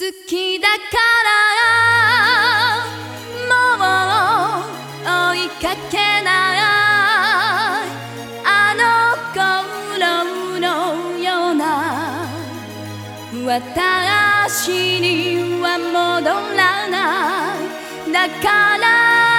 好きだからもう追いかけないあの頃のような私には戻らないだから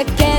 again.